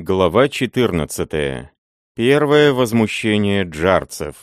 Глава 14. Первое возмущение джарцев.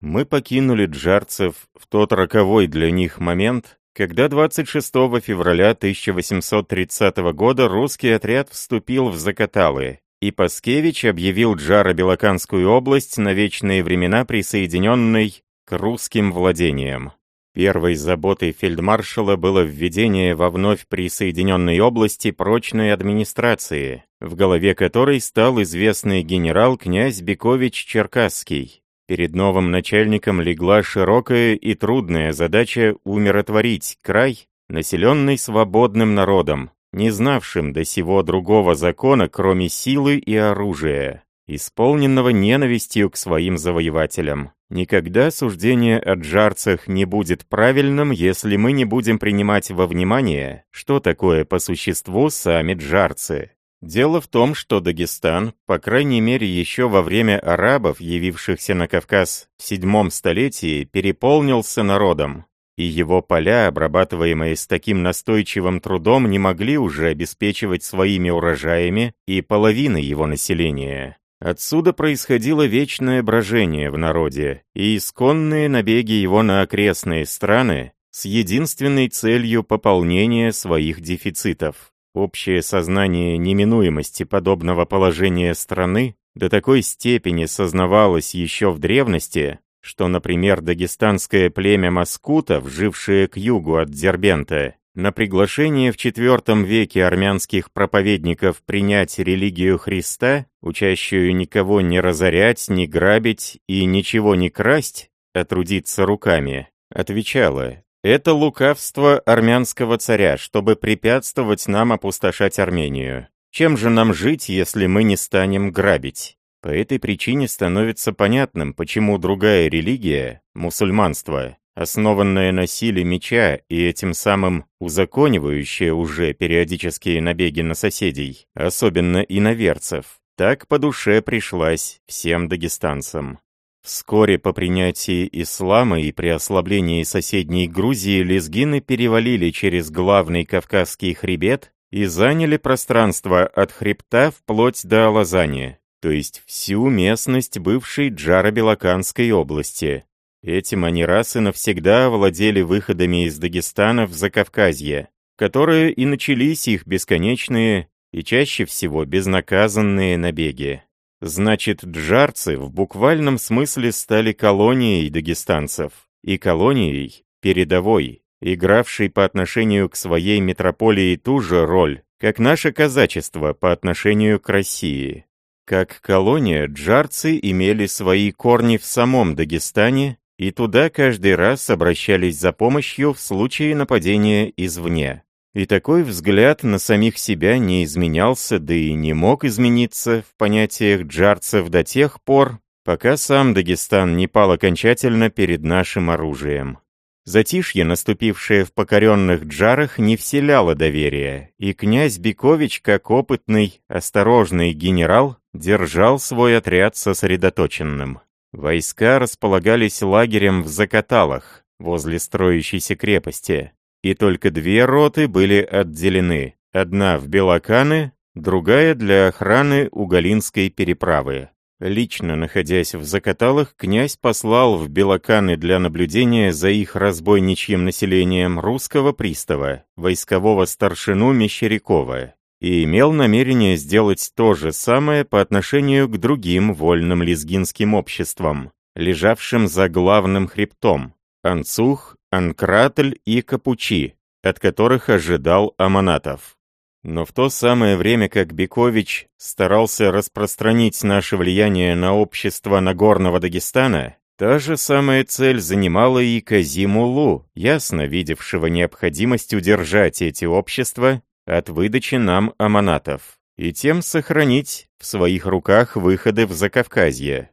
Мы покинули джарцев в тот роковой для них момент, когда 26 февраля 1830 года русский отряд вступил в Закаталы, и Паскевич объявил Джаро-Белоканскую область на вечные времена присоединенной к русским владениям. Первой заботой фельдмаршала было введение во вновь присоединенной области прочной администрации, в голове которой стал известный генерал-князь Бекович Черкасский. Перед новым начальником легла широкая и трудная задача умиротворить край, населенный свободным народом, не знавшим до сего другого закона, кроме силы и оружия, исполненного ненавистью к своим завоевателям. Никогда суждение о джарцах не будет правильным, если мы не будем принимать во внимание, что такое по существу сами джарцы. Дело в том, что Дагестан, по крайней мере еще во время арабов, явившихся на Кавказ в седьмом столетии, переполнился народом, и его поля, обрабатываемые с таким настойчивым трудом, не могли уже обеспечивать своими урожаями и половины его населения. Отсюда происходило вечное брожение в народе и исконные набеги его на окрестные страны с единственной целью пополнения своих дефицитов. Общее сознание неминуемости подобного положения страны до такой степени сознавалось еще в древности, что, например, дагестанское племя маскутов, жившее к югу от Дербента, на приглашение в IV веке армянских проповедников принять религию Христа, учащую никого не разорять, не грабить и ничего не красть, а трудиться руками, отвечало «Это лукавство армянского царя, чтобы препятствовать нам опустошать Армению. Чем же нам жить, если мы не станем грабить?» По этой причине становится понятным, почему другая религия, мусульманство, основанная на силе меча и этим самым узаконивающая уже периодические набеги на соседей, особенно иноверцев, так по душе пришлась всем дагестанцам. Вскоре по принятии ислама и при ослаблении соседней Грузии лезгины перевалили через главный Кавказский хребет и заняли пространство от хребта вплоть до Алазани, то есть всю местность бывшей Джаро-Белоканской области, Этим они раз и навсегда овладели выходами из Дагестана в Закавказье, которые и начались их бесконечные и чаще всего безнаказанные набеги. Значит, джарцы в буквальном смысле стали колонией дагестанцев, и колонией передовой, игравшей по отношению к своей метрополии ту же роль, как наше казачество по отношению к России. Как колония, джарцы имели свои корни в самом Дагестане и туда каждый раз обращались за помощью в случае нападения извне. И такой взгляд на самих себя не изменялся, да и не мог измениться в понятиях джарцев до тех пор, пока сам Дагестан не пал окончательно перед нашим оружием. Затишье, наступившее в покоренных джарах, не вселяло доверия, и князь Бикович, как опытный, осторожный генерал, держал свой отряд сосредоточенным. Войска располагались лагерем в Закаталах, возле строящейся крепости, и только две роты были отделены, одна в Белоканы, другая для охраны Уголинской переправы. Лично находясь в Закаталах, князь послал в Белоканы для наблюдения за их разбойничьим населением русского пристава, войскового старшину Мещерякова, и имел намерение сделать то же самое по отношению к другим вольным лезгинским обществам, лежавшим за главным хребтом – Анцух, Анкратль и Капучи, от которых ожидал Аманатов. Но в то самое время, как Бекович старался распространить наше влияние на общество Нагорного Дагестана, та же самая цель занимала и Казимулу, ясно видевшего необходимость удержать эти общества от выдачи нам аманатов, и тем сохранить в своих руках выходы в Закавказье.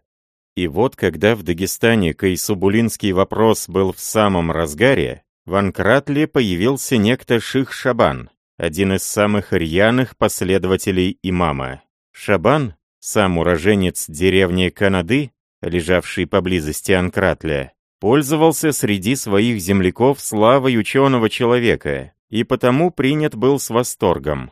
И вот когда в Дагестане Кайсубулинский вопрос был в самом разгаре, в Анкратле появился некто Ших Шабан, один из самых рьяных последователей имама. Шабан, сам уроженец деревни Канады, лежавший поблизости Анкратля, пользовался среди своих земляков славой ученого человека, и потому принят был с восторгом.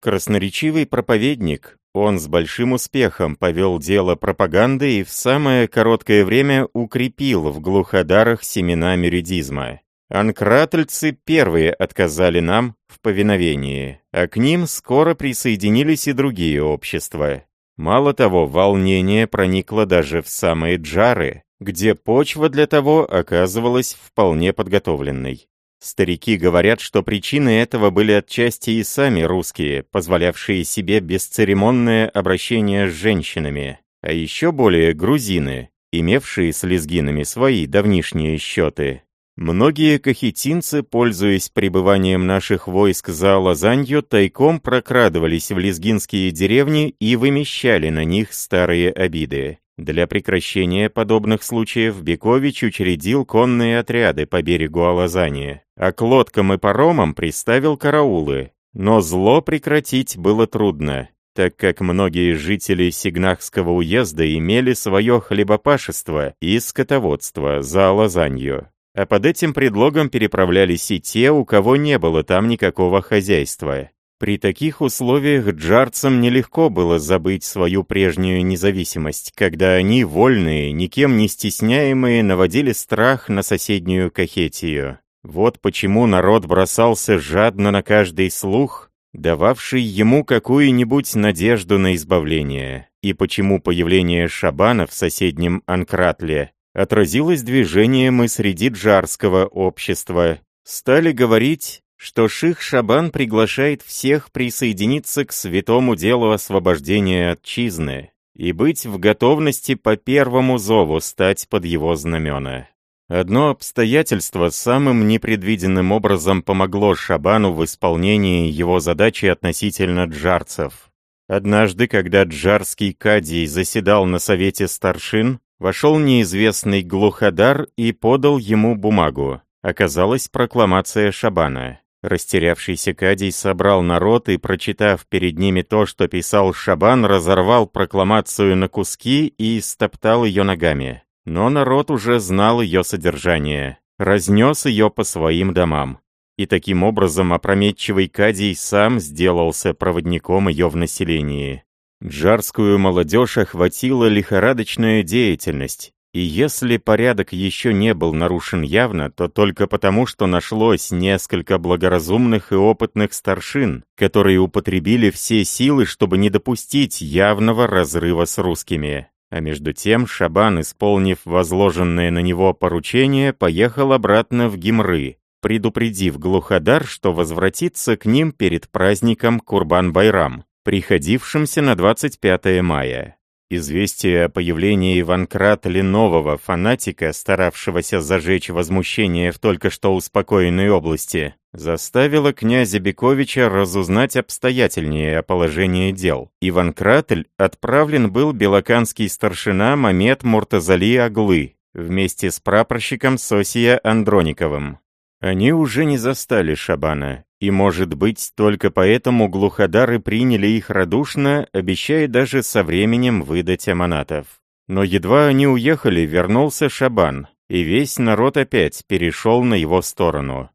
Красноречивый проповедник, он с большим успехом повел дело пропаганды и в самое короткое время укрепил в глуходарах семена меридизма. Анкратольцы первые отказали нам в повиновении, а к ним скоро присоединились и другие общества. Мало того, волнение проникло даже в самые джары, где почва для того оказывалась вполне подготовленной. Старики говорят, что причины этого были отчасти и сами русские, позволявшие себе бесцеремонное обращение с женщинами, а еще более грузины, имевшие с лезгинами свои давнишние счеты. Многие кахетинцы, пользуясь пребыванием наших войск за Лазанью, тайком прокрадывались в лезгинские деревни и вымещали на них старые обиды. Для прекращения подобных случаев Бекович учредил конные отряды по берегу Алазани, а к лодкам и паромам приставил караулы. Но зло прекратить было трудно, так как многие жители Сигнахского уезда имели свое хлебопашество и скотоводство за Алазанью а под этим предлогом переправлялись и те, у кого не было там никакого хозяйства. При таких условиях джарцам нелегко было забыть свою прежнюю независимость, когда они, вольные, никем не стесняемые, наводили страх на соседнюю Кахетию. Вот почему народ бросался жадно на каждый слух, дававший ему какую-нибудь надежду на избавление, и почему появление Шабана в соседнем Анкратле отразилось движением и среди джарского общества. Стали говорить, что Ших Шабан приглашает всех присоединиться к святому делу освобождения отчизны и быть в готовности по первому зову стать под его знамена. Одно обстоятельство самым непредвиденным образом помогло Шабану в исполнении его задачи относительно джарцев. Однажды, когда джарский кадий заседал на совете старшин, Вошел неизвестный глуходар и подал ему бумагу. Оказалась прокламация Шабана. Растерявшийся Кадий собрал народ и, прочитав перед ними то, что писал Шабан, разорвал прокламацию на куски и стоптал ее ногами. Но народ уже знал ее содержание, разнес ее по своим домам. И таким образом опрометчивый Кадий сам сделался проводником ее в населении. Джарскую молодежь охватила лихорадочная деятельность, и если порядок еще не был нарушен явно, то только потому, что нашлось несколько благоразумных и опытных старшин, которые употребили все силы, чтобы не допустить явного разрыва с русскими. А между тем Шабан, исполнив возложенное на него поручение, поехал обратно в Гимры, предупредив Глуходар, что возвратится к ним перед праздником Курбан-Байрам приходившимся на 25 мая. Известие о появлении в Анкратале нового фанатика, старавшегося зажечь возмущение в только что успокоенной области, заставило князя Бековича разузнать обстоятельнее о положении дел. И в Анкратль отправлен был белоканский старшина Мамед Муртазали Аглы вместе с прапорщиком Сосия Андрониковым. Они уже не застали Шабана, и, может быть, только поэтому глуходары приняли их радушно, обещая даже со временем выдать аманатов. Но едва они уехали, вернулся Шабан, и весь народ опять перешел на его сторону.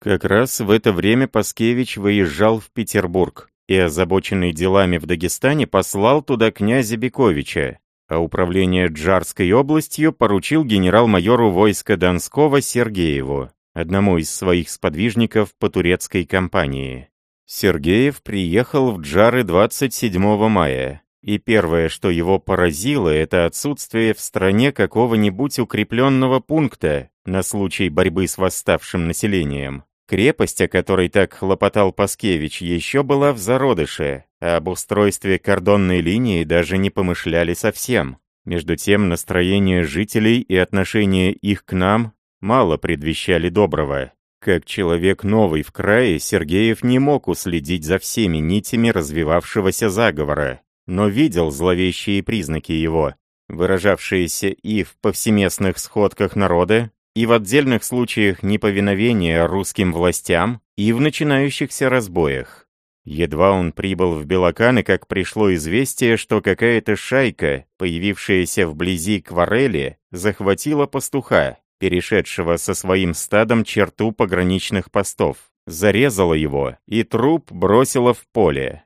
Как раз в это время Паскевич выезжал в Петербург и, озабоченный делами в Дагестане, послал туда князя Бековича, а управление Джарской областью поручил генерал-майору войска Донского Сергееву одному из своих сподвижников по турецкой кампании. Сергеев приехал в Джары 27 мая, и первое, что его поразило, это отсутствие в стране какого-нибудь укрепленного пункта на случай борьбы с восставшим населением. Крепость, о которой так хлопотал Паскевич, еще была в зародыше, а об устройстве кордонной линии даже не помышляли совсем. Между тем, настроение жителей и отношение их к нам мало предвещали доброго. Как человек новый в крае, Сергеев не мог уследить за всеми нитями развивавшегося заговора, но видел зловещие признаки его, выражавшиеся и в повсеместных сходках народа, и в отдельных случаях неповиновения русским властям, и в начинающихся разбоях. Едва он прибыл в Белоканы, как пришло известие, что какая-то шайка, появившаяся вблизи Кварели, захватила пастуха, перешедшего со своим стадом черту пограничных постов, зарезала его и труп бросила в поле.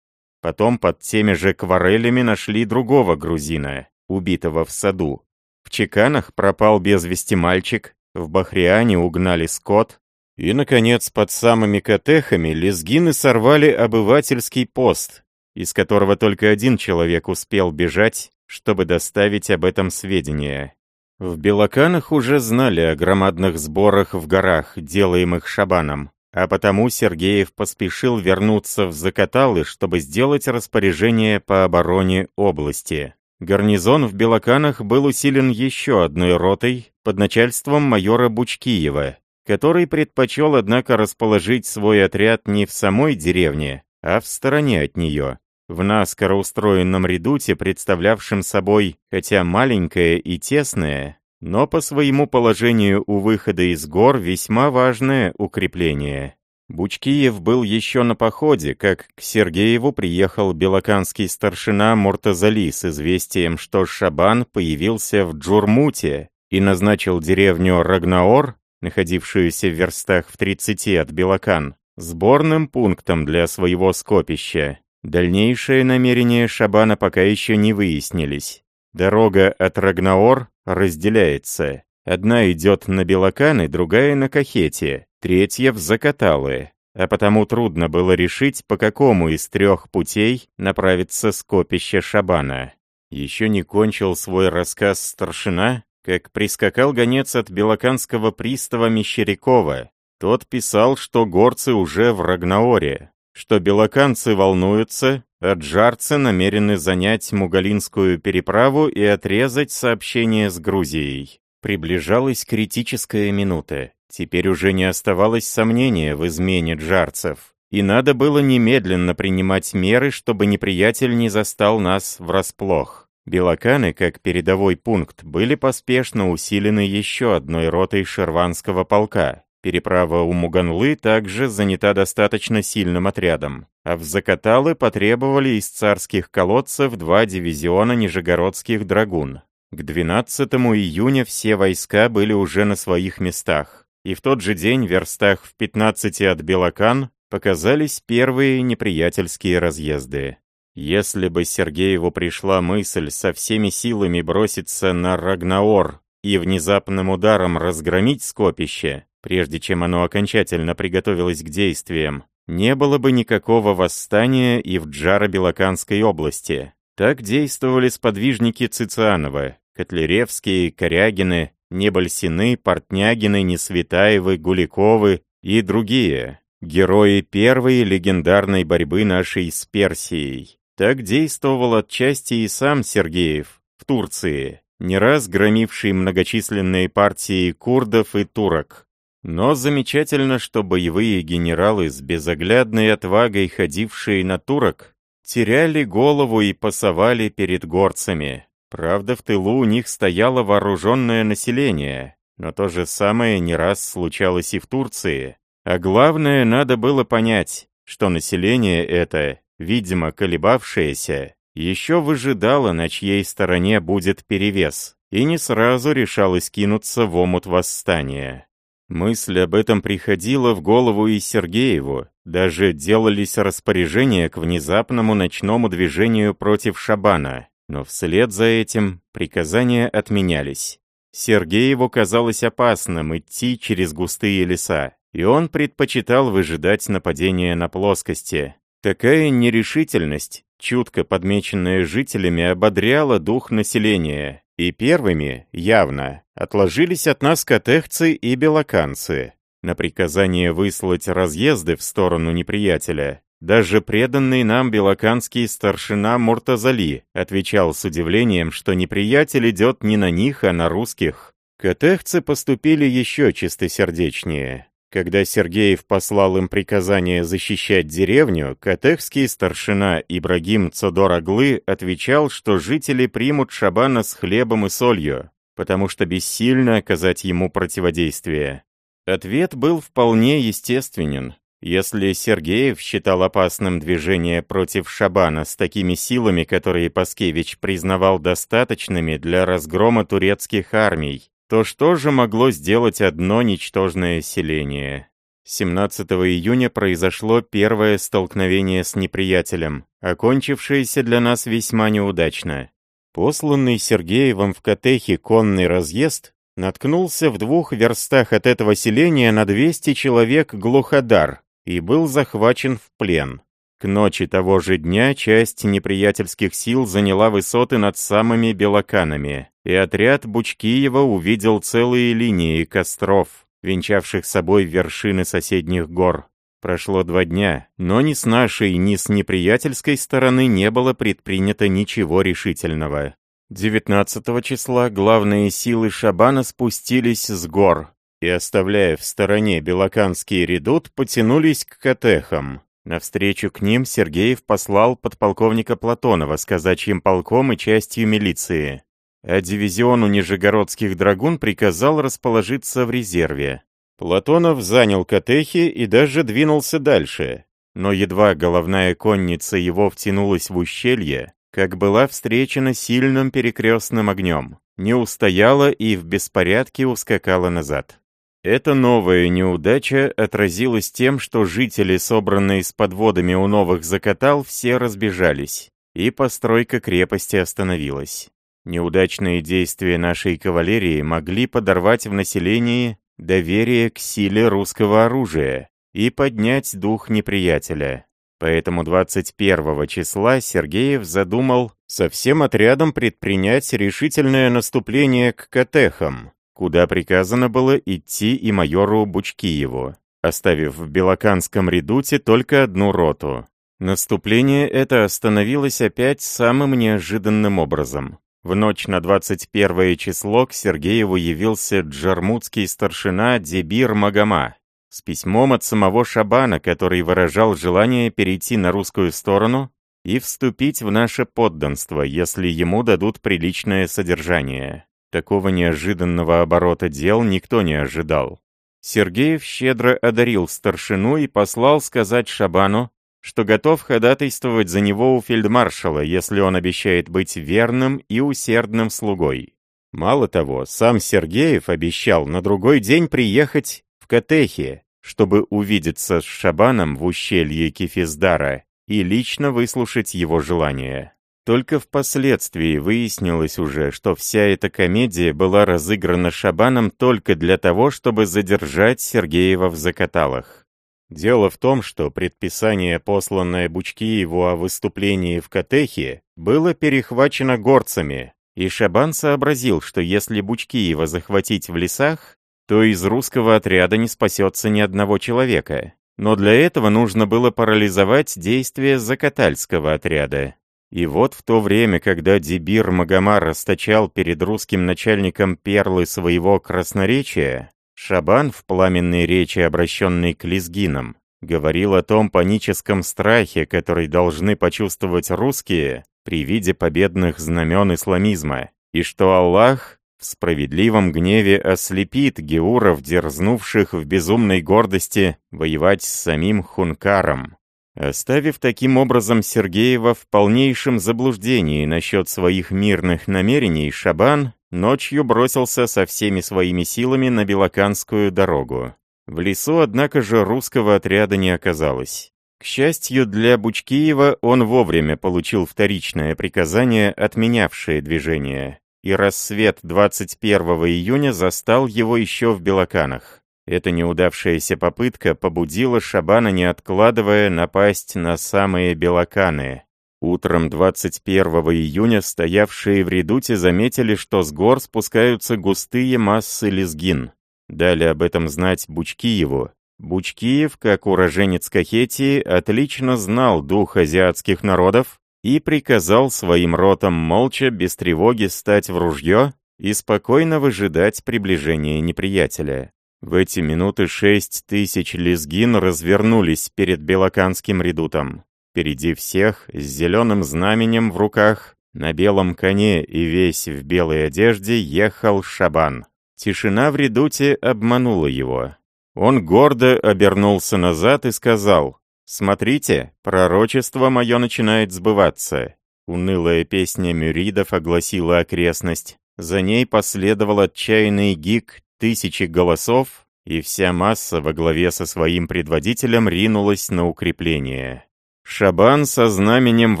Потом под теми же кварелями нашли другого грузина, убитого в саду. В Чеканах пропал без вести мальчик, в Бахриане угнали скот, и, наконец, под самыми Катехами лезгины сорвали обывательский пост, из которого только один человек успел бежать, чтобы доставить об этом сведения. В Белоканах уже знали о громадных сборах в горах, делаемых Шабаном, а потому Сергеев поспешил вернуться в Закаталы, чтобы сделать распоряжение по обороне области. Гарнизон в Белоканах был усилен еще одной ротой под начальством майора Бучкиева, который предпочел, однако, расположить свой отряд не в самой деревне, а в стороне от нее, в наскоро устроенном редуте, представлявшем собой, хотя маленькое и тесное, но по своему положению у выхода из гор весьма важное укрепление. Бучкиев был еще на походе, как к Сергееву приехал белоканский старшина Муртазали с известием, что Шабан появился в Джурмуте и назначил деревню Рагнаор находившуюся в верстах в 30 от Белокан, сборным пунктом для своего скопища. Дальнейшие намерения Шабана пока еще не выяснились. Дорога от Рагнаор разделяется. Одна идет на Белоканы, другая на Кахете, третья в Закаталы. А потому трудно было решить, по какому из трех путей направиться скопище Шабана. Еще не кончил свой рассказ старшина, как прискакал гонец от Белоканского пристава Мещерякова. Тот писал, что горцы уже в Рагнаоре, что белоканцы волнуются, а джарцы намерены занять Мугалинскую переправу и отрезать сообщение с Грузией. Приближалась критическая минута. Теперь уже не оставалось сомнения в измене джарцев. И надо было немедленно принимать меры, чтобы неприятель не застал нас врасплох. Белоканы, как передовой пункт, были поспешно усилены еще одной ротой шерванского полка. Переправа у Муганлы также занята достаточно сильным отрядом, а в Закаталы потребовали из царских колодцев два дивизиона нижегородских драгун. К 12 июня все войска были уже на своих местах, и в тот же день в верстах в 15 от Белокан показались первые неприятельские разъезды. Если бы Сергееву пришла мысль со всеми силами броситься на Рагнаор и внезапным ударом разгромить скопище, прежде чем оно окончательно приготовилось к действиям, не было бы никакого восстания и в Джаро-Белоканской области. Так действовали сподвижники Цицианова, Котляревские, Корягины, Небольсины, Портнягины, Несветаевы, Гуликовы и другие, герои первой легендарной борьбы нашей с Персией. Так действовал отчасти и сам Сергеев в Турции, не раз громивший многочисленные партии курдов и турок. Но замечательно, что боевые генералы с безоглядной отвагой, ходившие на турок, теряли голову и пасовали перед горцами. Правда, в тылу у них стояло вооруженное население, но то же самое не раз случалось и в Турции. А главное, надо было понять, что население это видимо колебавшаяся, еще выжидала, на чьей стороне будет перевес, и не сразу решалась кинуться в омут восстания. Мысль об этом приходила в голову и Сергееву, даже делались распоряжения к внезапному ночному движению против Шабана, но вслед за этим приказания отменялись. Сергееву казалось опасным идти через густые леса, и он предпочитал выжидать нападения на плоскости, Такая нерешительность, чутко подмеченная жителями, ободряла дух населения, и первыми, явно, отложились от нас катехцы и белоканцы. На приказание выслать разъезды в сторону неприятеля, даже преданный нам белоканский старшина Муртазали отвечал с удивлением, что неприятель идет не на них, а на русских. Катехцы поступили еще чистосердечнее. Когда Сергеев послал им приказание защищать деревню, катехский старшина Ибрагим Цодор-Аглы отвечал, что жители примут Шабана с хлебом и солью, потому что бессильно оказать ему противодействие. Ответ был вполне естественен. Если Сергеев считал опасным движение против Шабана с такими силами, которые Паскевич признавал достаточными для разгрома турецких армий, то что же могло сделать одно ничтожное селение? 17 июня произошло первое столкновение с неприятелем, окончившееся для нас весьма неудачно. Посланный Сергеевым в Катехе конный разъезд наткнулся в двух верстах от этого селения на 200 человек глуходар и был захвачен в плен. К ночи того же дня часть неприятельских сил заняла высоты над самыми Белоканами, и отряд Бучкиева увидел целые линии костров, венчавших собой вершины соседних гор. Прошло два дня, но ни с нашей, ни с неприятельской стороны не было предпринято ничего решительного. 19 числа главные силы Шабана спустились с гор и, оставляя в стороне Белоканский редут, потянулись к Катехам. Навстречу к ним Сергеев послал подполковника Платонова с казачьим полком и частью милиции, а дивизиону нижегородских драгун приказал расположиться в резерве. Платонов занял Катехи и даже двинулся дальше, но едва головная конница его втянулась в ущелье, как была встречена сильным перекрестным огнем, не устояла и в беспорядке ускакала назад. Эта новая неудача отразилась тем, что жители, собранные с подводами у новых закатал, все разбежались, и постройка крепости остановилась. Неудачные действия нашей кавалерии могли подорвать в населении доверие к силе русского оружия и поднять дух неприятеля. Поэтому 21 числа Сергеев задумал со всем отрядом предпринять решительное наступление к Катехам, куда приказано было идти и майору Бучкиеву, оставив в Белоканском редуте только одну роту. Наступление это остановилось опять самым неожиданным образом. В ночь на 21 число к Сергееву явился джармутский старшина Дебир Магома с письмом от самого Шабана, который выражал желание перейти на русскую сторону и вступить в наше подданство, если ему дадут приличное содержание. Такого неожиданного оборота дел никто не ожидал. Сергеев щедро одарил старшину и послал сказать Шабану, что готов ходатайствовать за него у фельдмаршала, если он обещает быть верным и усердным слугой. Мало того, сам Сергеев обещал на другой день приехать в Катехи, чтобы увидеться с Шабаном в ущелье Кефиздара и лично выслушать его желание. Только впоследствии выяснилось уже, что вся эта комедия была разыграна Шабаном только для того, чтобы задержать Сергеева в закаталах. Дело в том, что предписание, посланное Бучкиеву о выступлении в Катехе, было перехвачено горцами, и Шабан сообразил, что если Бучкиева захватить в лесах, то из русского отряда не спасется ни одного человека. Но для этого нужно было парализовать действия Закатальского отряда, и вот в то время, когда Дебир Магомар расточал перед русским начальником перлы своего красноречия, Шабан в пламенной речи, обращенной к лезгинам, говорил о том паническом страхе, который должны почувствовать русские при виде победных знамен исламизма, и что Аллах в справедливом гневе ослепит геуров, дерзнувших в безумной гордости воевать с самим Хункаром оставив таким образом Сергеева в полнейшем заблуждении насчет своих мирных намерений, Шабан ночью бросился со всеми своими силами на Белоканскую дорогу. В лесу, однако же, русского отряда не оказалось. К счастью для Бучкиева, он вовремя получил вторичное приказание, отменявшее движение, и рассвет 21 июня застал его еще в Белоканах. Эта неудавшаяся попытка побудила Шабана, не откладывая, напасть на самые белоканы. Утром 21 июня стоявшие в редуте заметили, что с гор спускаются густые массы лезгин. Дали об этом знать Бучкиеву. Бучкиев, как уроженец Кахетии, отлично знал дух азиатских народов и приказал своим ротам молча, без тревоги, стать в ружье и спокойно выжидать приближения неприятеля. В эти минуты шесть тысяч лезгин развернулись перед Белоканским редутом. Впереди всех, с зеленым знаменем в руках, на белом коне и весь в белой одежде ехал Шабан. Тишина в редуте обманула его. Он гордо обернулся назад и сказал, «Смотрите, пророчество мое начинает сбываться». Унылая песня мюридов огласила окрестность. За ней последовал отчаянный гик тысячи голосов, и вся масса во главе со своим предводителем ринулась на укрепление. Шабан со знаменем в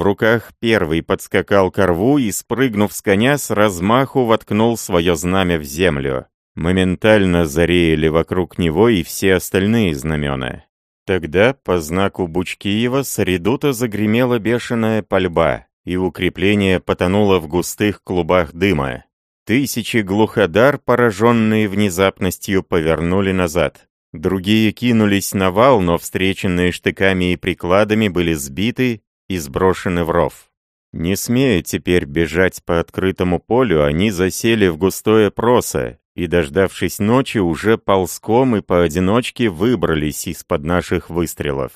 руках первый подскакал к рву и, спрыгнув с коня, с размаху воткнул свое знамя в землю. Моментально зареяли вокруг него и все остальные знамена. Тогда по знаку Бучкиева с редута загремела бешеная пальба, и укрепление потонуло в густых клубах дыма. Тысячи глуходар, пораженные внезапностью, повернули назад. Другие кинулись на вал, но встреченные штыками и прикладами были сбиты и сброшены в ров. Не смея теперь бежать по открытому полю, они засели в густое просо и, дождавшись ночи, уже ползком и поодиночке выбрались из-под наших выстрелов.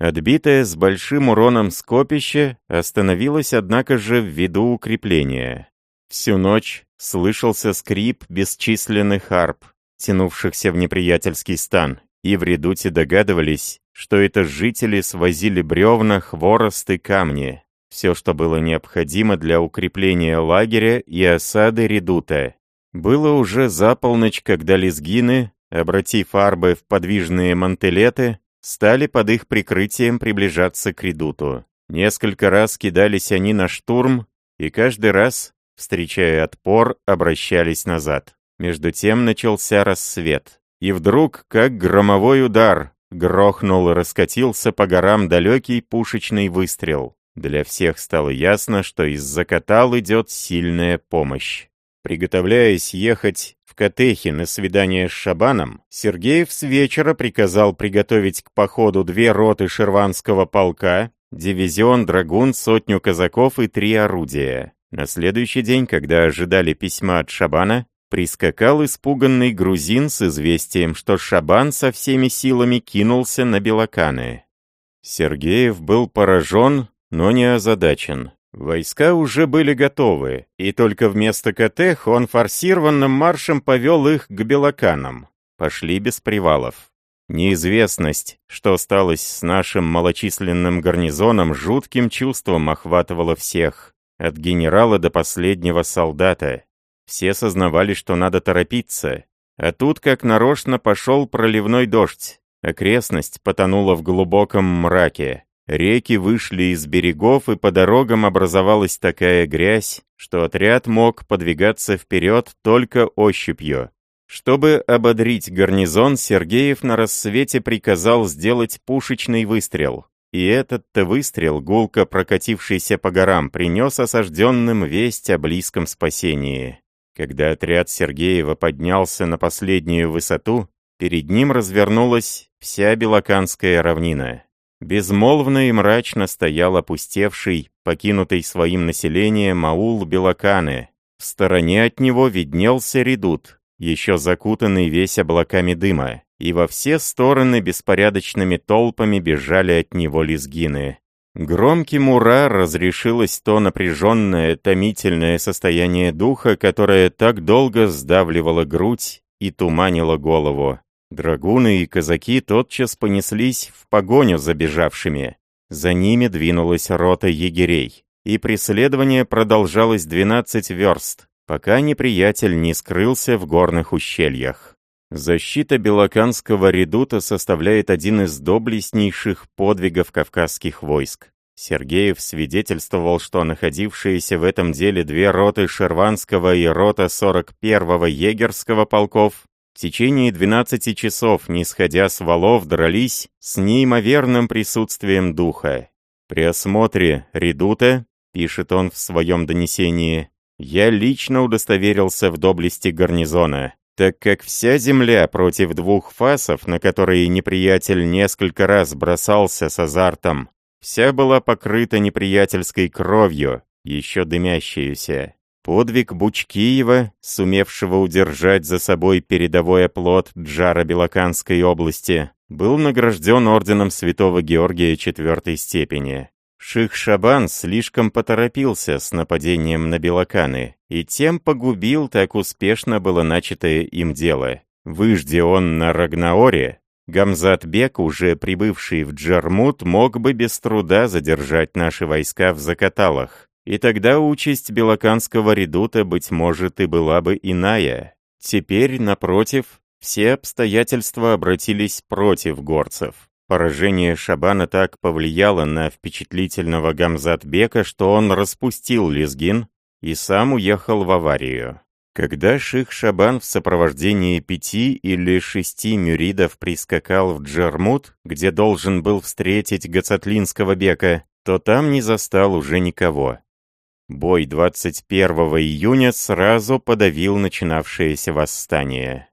Отбитое с большим уроном скопище остановилось, однако же, в виду укрепления. Всю ночь слышался скрип бесчисленных арп, тянувшихся в неприятельский стан, и в редуте догадывались, что это жители свозили бревна, хворост и камни, все, что было необходимо для укрепления лагеря и осады редута. Было уже за полночь, когда лезгины, обратив арбы в подвижные мантелеты, стали под их прикрытием приближаться к редуту. Несколько раз кидались они на штурм, и каждый раз встречая отпор, обращались назад. Между тем начался рассвет. И вдруг, как громовой удар, грохнул и раскатился по горам далекий пушечный выстрел. Для всех стало ясно, что из-за катал идет сильная помощь. Приготовляясь ехать в Катехи на свидание с Шабаном, Сергеев с вечера приказал приготовить к походу две роты шерванского полка, дивизион драгун, сотню казаков и три орудия. На следующий день, когда ожидали письма от Шабана, прискакал испуганный грузин с известием, что Шабан со всеми силами кинулся на Белоканы. Сергеев был поражен, но не озадачен. Войска уже были готовы, и только вместо Катех он форсированным маршем повел их к Белоканам. Пошли без привалов. Неизвестность, что сталось с нашим малочисленным гарнизоном, жутким чувством охватывала всех. От генерала до последнего солдата. Все сознавали, что надо торопиться. А тут как нарочно пошел проливной дождь. Окрестность потонула в глубоком мраке. Реки вышли из берегов, и по дорогам образовалась такая грязь, что отряд мог подвигаться вперед только ощупью. Чтобы ободрить гарнизон, Сергеев на рассвете приказал сделать пушечный выстрел. И этот-то выстрел, гулко прокатившийся по горам, принес осажденным весть о близком спасении. Когда отряд Сергеева поднялся на последнюю высоту, перед ним развернулась вся Белоканская равнина. Безмолвно и мрачно стоял опустевший, покинутый своим населением аул Белоканы. В стороне от него виднелся редут, еще закутанный весь облаками дыма и во все стороны беспорядочными толпами бежали от него лезгины. Громким «Ура» разрешилось то напряженное, томительное состояние духа, которое так долго сдавливало грудь и туманило голову. Драгуны и казаки тотчас понеслись в погоню за бежавшими. За ними двинулась рота егерей, и преследование продолжалось 12 верст, пока неприятель не скрылся в горных ущельях. Защита Белоканского редута составляет один из доблестнейших подвигов кавказских войск. Сергеев свидетельствовал, что находившиеся в этом деле две роты Шерванского и рота 41-го егерского полков в течение 12 часов, не сходя с валов, дрались с неимоверным присутствием духа. При осмотре редута, пишет он в своем донесении, я лично удостоверился в доблести гарнизона так как вся земля против двух фасов, на которые неприятель несколько раз бросался с азартом, вся была покрыта неприятельской кровью, еще дымящейся. Подвиг Бучкиева, сумевшего удержать за собой передовой оплот Джара Белоканской области, был награжден орденом Святого Георгия четвертой степени. Ших Шабан слишком поторопился с нападением на Белоканы, и тем погубил так успешно было начатое им дело. Выжди он на Рагнаоре, Гамзат Бек, уже прибывший в Джармут, мог бы без труда задержать наши войска в Закаталах. И тогда участь Белоканского редута, быть может, и была бы иная. Теперь, напротив, Все обстоятельства обратились против горцев. Поражение Шабана так повлияло на впечатлительного Гамзатбека, что он распустил Лезгин и сам уехал в аварию. Когда ших Шабан в сопровождении пяти или шести мюридов прискакал в Джермут, где должен был встретить Гацатлинского бека, то там не застал уже никого. Бой 21 июня сразу подавил начинавшееся восстание.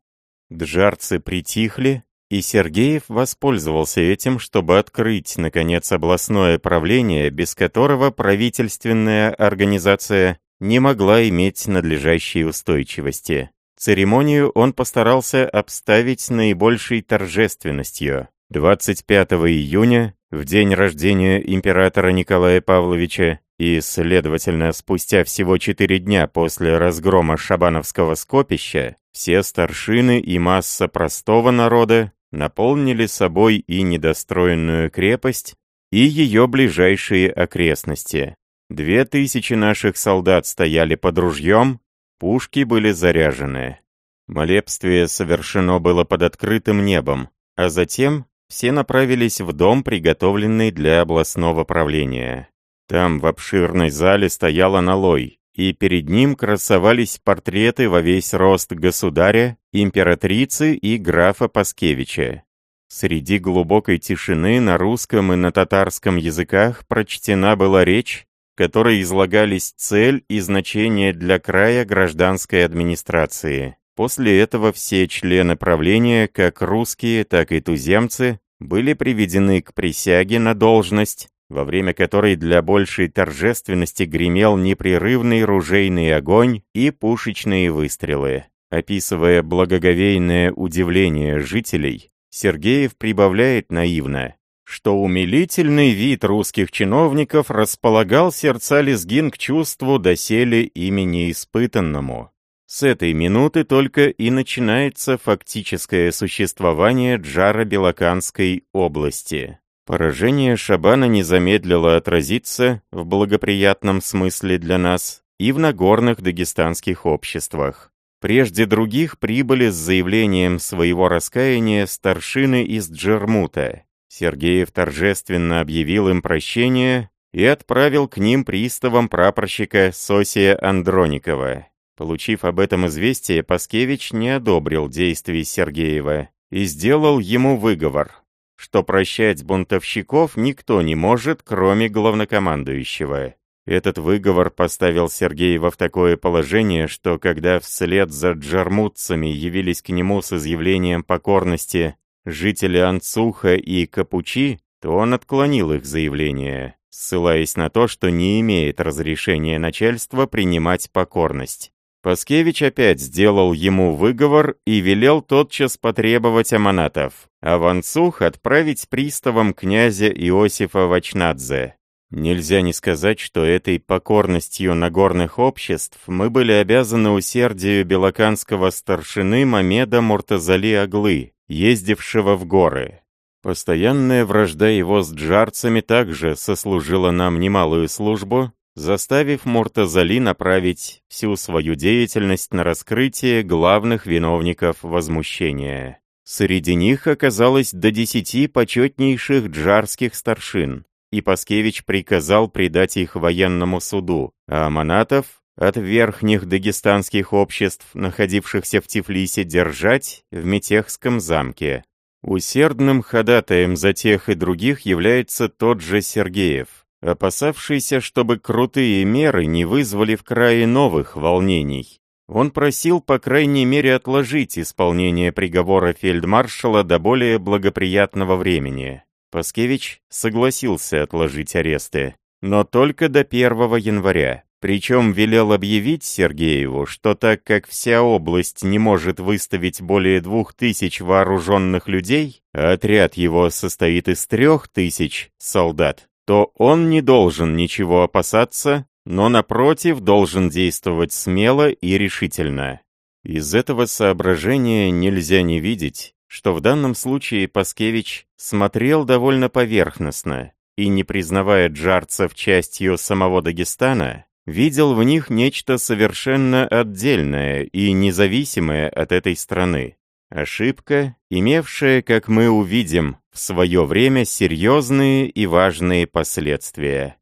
Джарцы притихли, и Сергеев воспользовался этим, чтобы открыть, наконец, областное правление, без которого правительственная организация не могла иметь надлежащей устойчивости. Церемонию он постарался обставить наибольшей торжественностью. 25 июня, в день рождения императора Николая Павловича, и, следовательно, спустя всего четыре дня после разгрома Шабановского скопища, все старшины и масса простого народа наполнили собой и недостроенную крепость, и ее ближайшие окрестности. Две тысячи наших солдат стояли под ружьем, пушки были заряжены. Молебствие совершено было под открытым небом, а затем все направились в дом, приготовленный для областного правления. Там в обширной зале стоял аналой, и перед ним красовались портреты во весь рост государя, императрицы и графа Паскевича. Среди глубокой тишины на русском и на татарском языках прочтена была речь, которой излагались цель и значение для края гражданской администрации. После этого все члены правления, как русские, так и туземцы, были приведены к присяге на должность, во время которой для большей торжественности гремел непрерывный ружейный огонь и пушечные выстрелы. Описывая благоговейное удивление жителей, Сергеев прибавляет наивно что умилительный вид русских чиновников располагал сердца Лезгин к чувству доселе ими неиспытанному. С этой минуты только и начинается фактическое существование Джара-Белоканской области. Поражение Шабана не замедлило отразиться, в благоприятном смысле для нас, и в нагорных дагестанских обществах. Прежде других прибыли с заявлением своего раскаяния старшины из Джермута, Сергеев торжественно объявил им прощение и отправил к ним приставом прапорщика Сосия Андроникова. Получив об этом известие, Паскевич не одобрил действий Сергеева и сделал ему выговор, что прощать бунтовщиков никто не может, кроме главнокомандующего. Этот выговор поставил Сергеева в такое положение, что когда вслед за джармутцами явились к нему с изъявлением покорности жители Анцуха и Капучи, то он отклонил их заявление, ссылаясь на то, что не имеет разрешения начальства принимать покорность. Паскевич опять сделал ему выговор и велел тотчас потребовать аманатов, а в Анцух отправить приставом князя Иосифа Вачнадзе. Нельзя не сказать, что этой покорностью нагорных обществ мы были обязаны усердию белоканского старшины Мамеда Муртазали Аглы, ездившего в горы. Постоянная вражда его с джарцами также сослужила нам немалую службу, заставив Муртазали направить всю свою деятельность на раскрытие главных виновников возмущения. Среди них оказалось до десяти почетнейших джарских старшин, и Паскевич приказал предать их военному суду, а Аманатов от верхних дагестанских обществ, находившихся в Тифлисе, держать в Метехском замке. Усердным ходатаем за тех и других является тот же Сергеев, опасавшийся, чтобы крутые меры не вызвали в крае новых волнений. Он просил, по крайней мере, отложить исполнение приговора фельдмаршала до более благоприятного времени. Паскевич согласился отложить аресты, но только до 1 января. Причем велел объявить Сергееву, что так как вся область не может выставить более двух тысяч вооруженных людей, отряд его состоит из трех тысяч солдат, то он не должен ничего опасаться, но напротив должен действовать смело и решительно. Из этого соображения нельзя не видеть, что в данном случае Паскевич смотрел довольно поверхностно и, не признавая джарцев частью самого Дагестана, видел в них нечто совершенно отдельное и независимое от этой страны. Ошибка, имевшая, как мы увидим, в свое время серьезные и важные последствия.